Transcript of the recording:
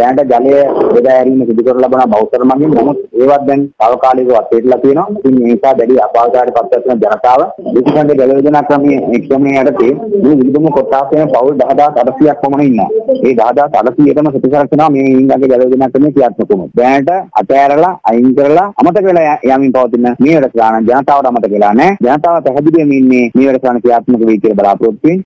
දැනට ජලය බෙදා හැරීම සිදු කරලා ලබන බෞද්ධ මගින් නමුත් ඒවත් දැන් తాවකාලිකව අත්හැරලා තියෙනවා. ඉතින් මේ නිසා දැඩි අපායකාරී පත්වන ජනතාව විශේෂයෙන් ජල යෝජනා ක්‍රමයේ ක්‍රමයේ යටතේ මේ විදුම කොට්ටාසයෙන් පවුල් 10800ක් පමණ ඉන්නවා. ඒ 10800ටම ප්‍රතිසරකනවා මේ ඊළඟ ජල යෝජනා ක්‍රමයේ ක්‍රියාත්මක වුණොත්. දැනට අතෑරලා අයින් කරලා අමතක වෙලා යමින් පවතින මේ වැඩසටහන ජනතාවට අමතක වෙලා නැහැ. ජනතාව පැහැදිලිවම ඉන්නේ මේ වැඩසටහන ක්‍රියාත්මක වෙයි කියලා බලාපොරොත්තු වෙමින්